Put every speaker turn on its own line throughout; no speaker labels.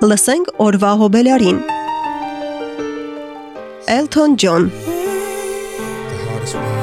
Լսենք օրվա հոբելարին։ Elton John
The hardest
one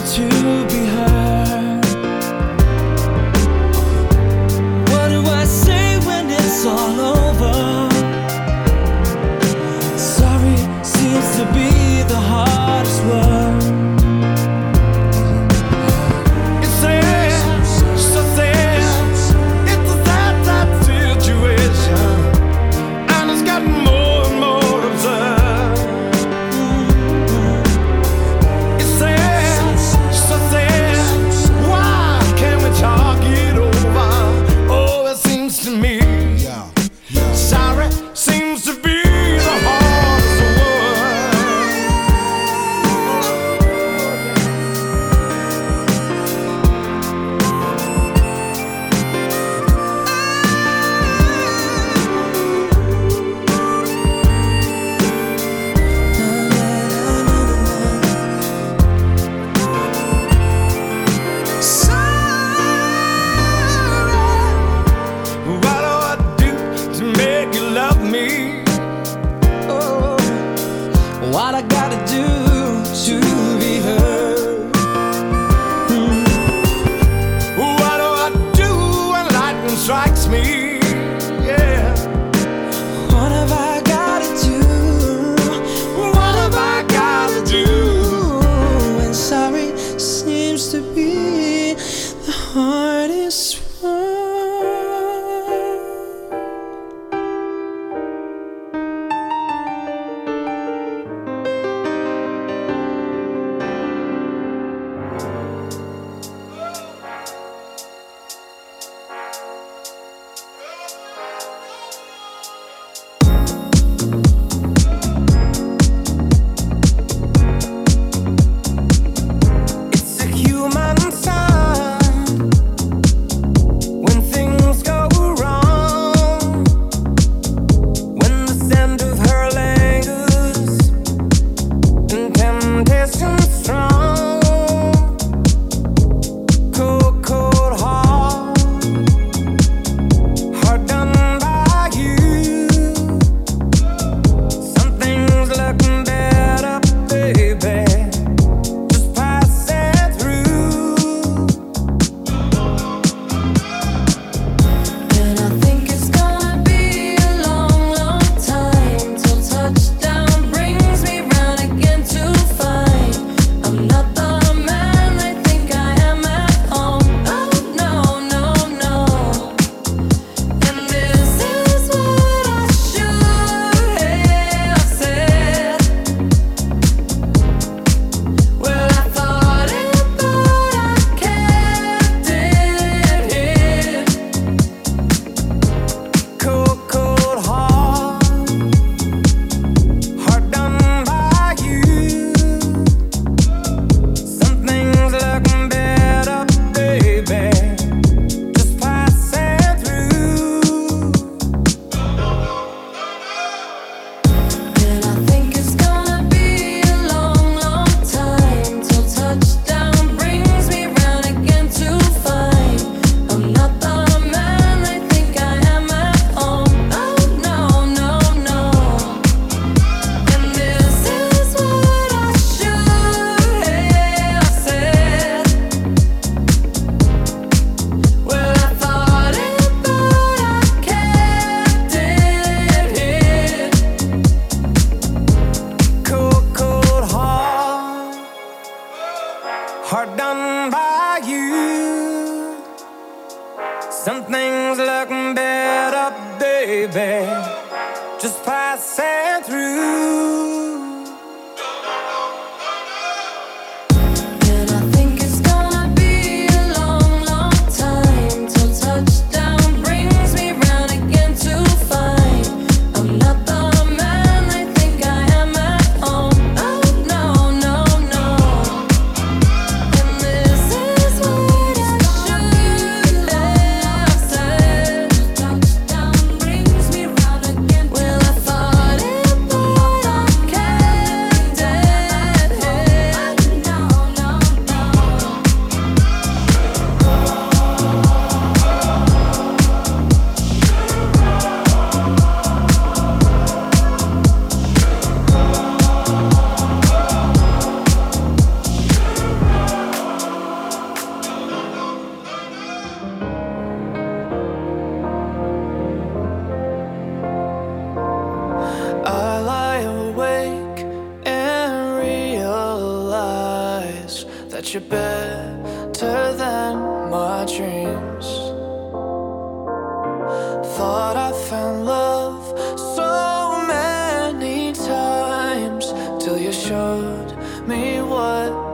to be heard.
just what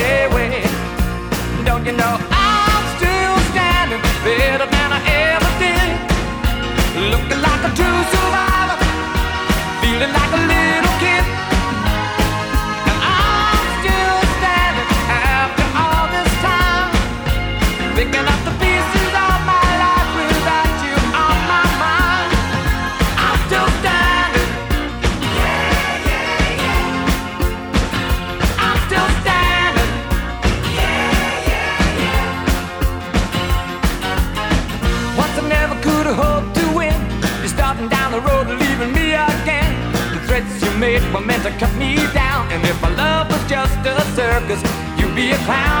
niggas, you be a clown.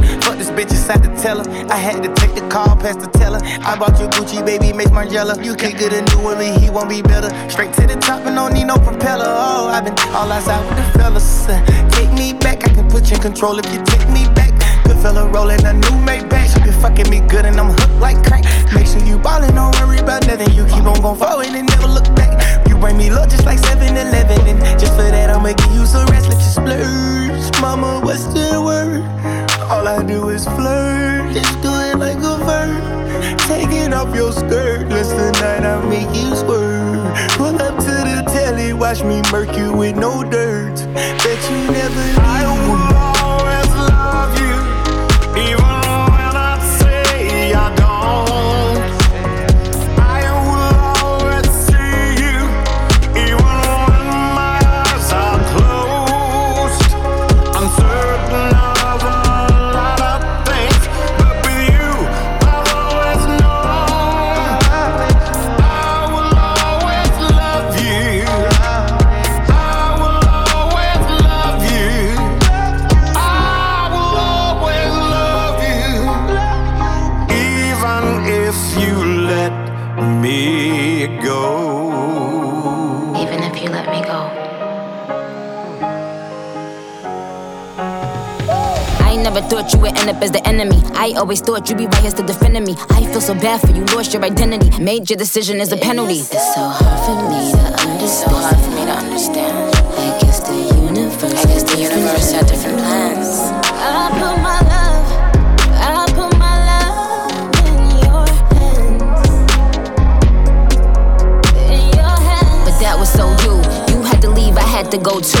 bitches
had to tell her. I had to take the call past the teller. I bought your Gucci, baby, make my jella. You could get a new one, he won't be better. Straight to the top and don't need no propeller. Oh, I've been all outside with the fellas. Take me back, I can put you in control if you take me back. Good fella rolling a new Maybach. You been fucking me good and I'm hooked like crack. Make sure you ballin', don't worry about nothing. You keep on goin' forward, and Watch me murk you with no dirt. Bet you never
knew. Always
thought you'd be right here still defending me. I feel so bad for you, lost your identity. made your decision as a penalty. It's so hard for me to understand. It's so hard for me to understand. I guess the universe. I guess the universe had different plans. I put my to go to